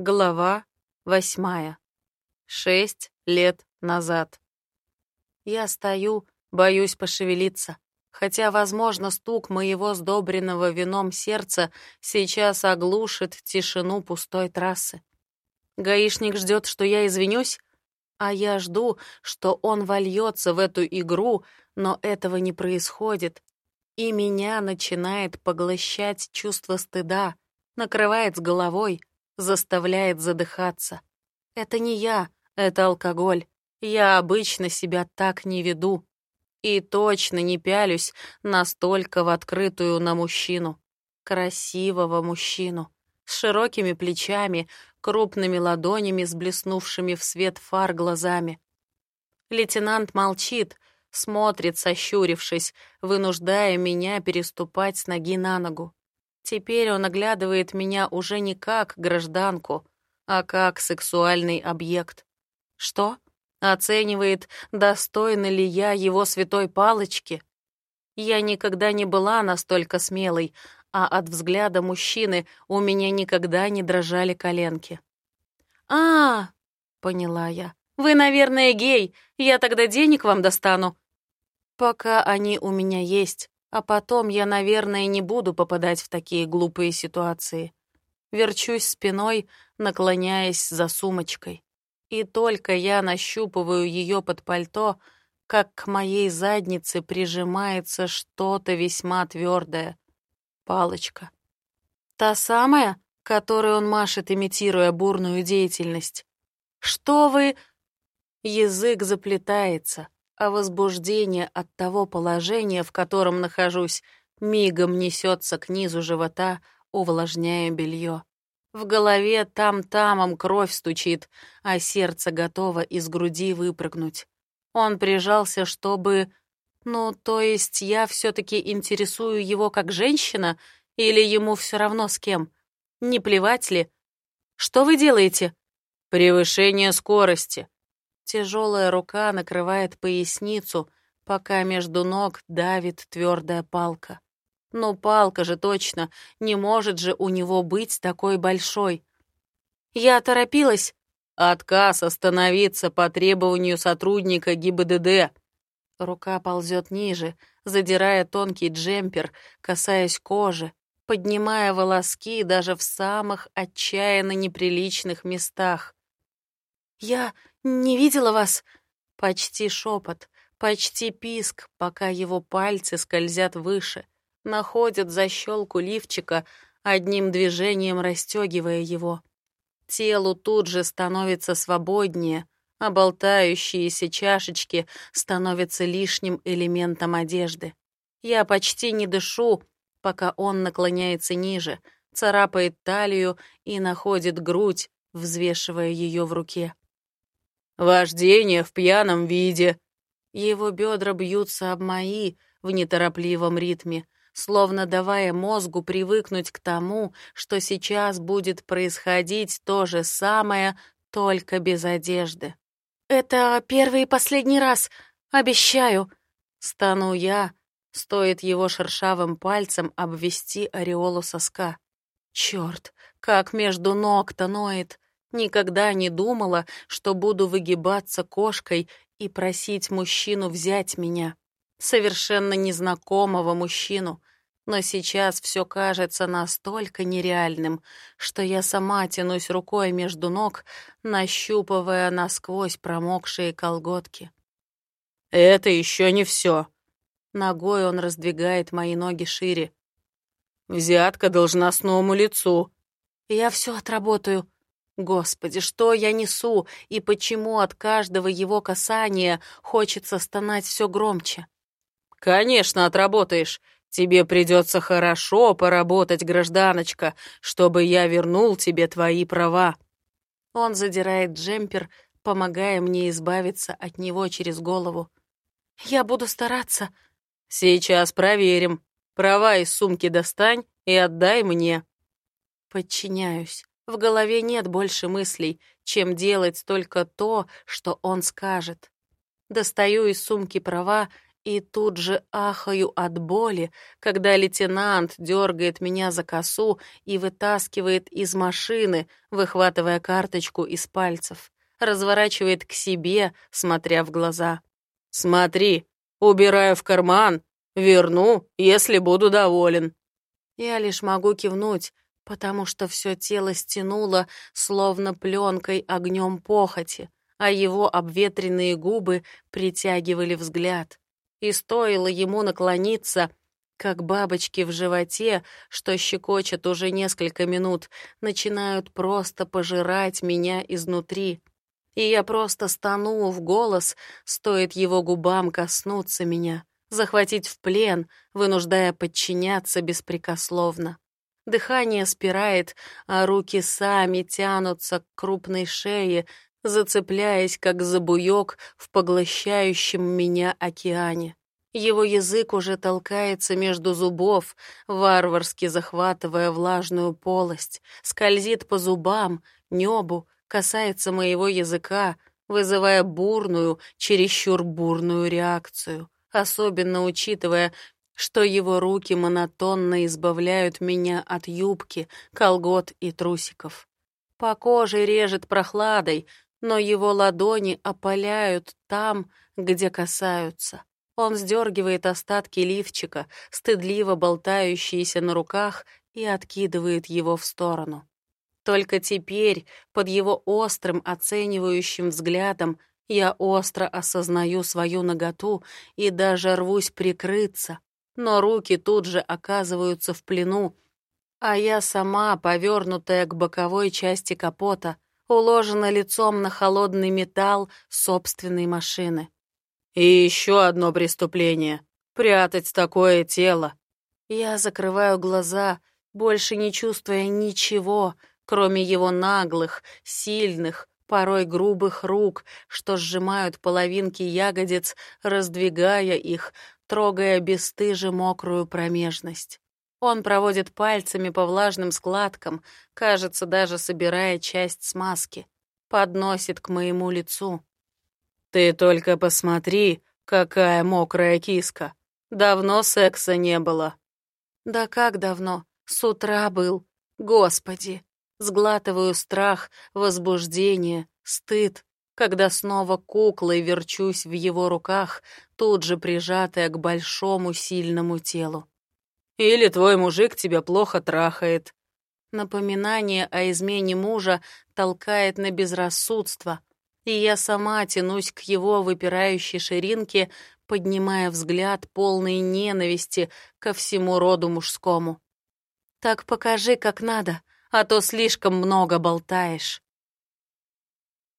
Глава восьмая. Шесть лет назад. Я стою, боюсь пошевелиться, хотя, возможно, стук моего сдобренного вином сердца сейчас оглушит тишину пустой трассы. Гаишник ждет, что я извинюсь, а я жду, что он вольется в эту игру, но этого не происходит, и меня начинает поглощать чувство стыда, накрывает с головой — заставляет задыхаться. Это не я, это алкоголь. Я обычно себя так не веду. И точно не пялюсь настолько в открытую на мужчину. Красивого мужчину. С широкими плечами, крупными ладонями с блеснувшими в свет фар глазами. Лейтенант молчит, смотрит, сощурившись, вынуждая меня переступать с ноги на ногу. Теперь он оглядывает меня уже не как гражданку, а как сексуальный объект. Что? Оценивает, достойна ли я его святой палочки? Я никогда не была настолько смелой, а от взгляда мужчины у меня никогда не дрожали коленки. «А, — поняла я, — вы, наверное, гей, я тогда денег вам достану». «Пока они у меня есть, а потом я, наверное, не буду попадать в такие глупые ситуации. Верчусь спиной, наклоняясь за сумочкой. И только я нащупываю ее под пальто, как к моей заднице прижимается что-то весьма твердое. Палочка. Та самая, которой он машет, имитируя бурную деятельность. «Что вы...» Язык заплетается, а возбуждение от того положения, в котором нахожусь, мигом несется к низу живота, увлажняя белье. В голове там-тамом кровь стучит, а сердце готово из груди выпрыгнуть. Он прижался, чтобы... Ну, то есть я все-таки интересую его как женщина, или ему все равно с кем? Не плевать ли? Что вы делаете? Превышение скорости. Тяжелая рука накрывает поясницу, пока между ног давит твердая палка. Но палка же точно, не может же у него быть такой большой. Я торопилась. Отказ остановиться по требованию сотрудника ГИБДД. Рука ползет ниже, задирая тонкий джемпер, касаясь кожи, поднимая волоски даже в самых отчаянно неприличных местах. «Я не видела вас!» Почти шепот, почти писк, пока его пальцы скользят выше, находят защелку лифчика, одним движением расстегивая его. Телу тут же становится свободнее, а болтающиеся чашечки становятся лишним элементом одежды. Я почти не дышу, пока он наклоняется ниже, царапает талию и находит грудь, взвешивая ее в руке. Вождение в пьяном виде. Его бедра бьются об мои в неторопливом ритме, словно давая мозгу привыкнуть к тому, что сейчас будет происходить то же самое, только без одежды. «Это первый и последний раз, обещаю!» Стану я, стоит его шершавым пальцем обвести ореолу соска. Черт, как между ног-то ноет! Никогда не думала, что буду выгибаться кошкой и просить мужчину взять меня. Совершенно незнакомого мужчину. Но сейчас все кажется настолько нереальным, что я сама тянусь рукой между ног, нащупывая насквозь промокшие колготки. «Это еще не все. Ногой он раздвигает мои ноги шире. «Взятка должностному лицу». «Я все отработаю», Господи, что я несу, и почему от каждого его касания хочется стонать все громче? Конечно, отработаешь. Тебе придется хорошо поработать, гражданочка, чтобы я вернул тебе твои права. Он задирает джемпер, помогая мне избавиться от него через голову. Я буду стараться. Сейчас проверим. Права из сумки достань и отдай мне. Подчиняюсь. В голове нет больше мыслей, чем делать только то, что он скажет. Достаю из сумки права И тут же ахаю от боли, когда лейтенант дергает меня за косу и вытаскивает из машины, выхватывая карточку из пальцев. Разворачивает к себе, смотря в глаза. «Смотри, убираю в карман, верну, если буду доволен». Я лишь могу кивнуть, потому что все тело стянуло, словно пленкой огнем похоти, а его обветренные губы притягивали взгляд. И стоило ему наклониться, как бабочки в животе, что щекочет уже несколько минут, начинают просто пожирать меня изнутри. И я просто стану в голос, стоит его губам коснуться меня, захватить в плен, вынуждая подчиняться беспрекословно. Дыхание спирает, а руки сами тянутся к крупной шее, зацепляясь, как за буёк в поглощающем меня океане. Его язык уже толкается между зубов, варварски захватывая влажную полость, скользит по зубам, небу, касается моего языка, вызывая бурную, чересчур бурную реакцию, особенно учитывая, что его руки монотонно избавляют меня от юбки, колгот и трусиков. По коже режет прохладой, но его ладони опаляют там, где касаются. Он сдергивает остатки лифчика, стыдливо болтающиеся на руках, и откидывает его в сторону. Только теперь, под его острым оценивающим взглядом, я остро осознаю свою наготу и даже рвусь прикрыться, но руки тут же оказываются в плену, а я сама, повернутая к боковой части капота, уложена лицом на холодный металл собственной машины. И еще одно преступление — прятать такое тело. Я закрываю глаза, больше не чувствуя ничего, кроме его наглых, сильных, порой грубых рук, что сжимают половинки ягодиц, раздвигая их, трогая бесстыже мокрую промежность. Он проводит пальцами по влажным складкам, кажется, даже собирая часть смазки. Подносит к моему лицу. «Ты только посмотри, какая мокрая киска. Давно секса не было». «Да как давно? С утра был. Господи!» Сглатываю страх, возбуждение, стыд, когда снова куклой верчусь в его руках, тут же прижатая к большому сильному телу. Или твой мужик тебя плохо трахает. Напоминание о измене мужа толкает на безрассудство, и я сама тянусь к его выпирающей ширинке, поднимая взгляд полной ненависти ко всему роду мужскому. «Так покажи, как надо, а то слишком много болтаешь».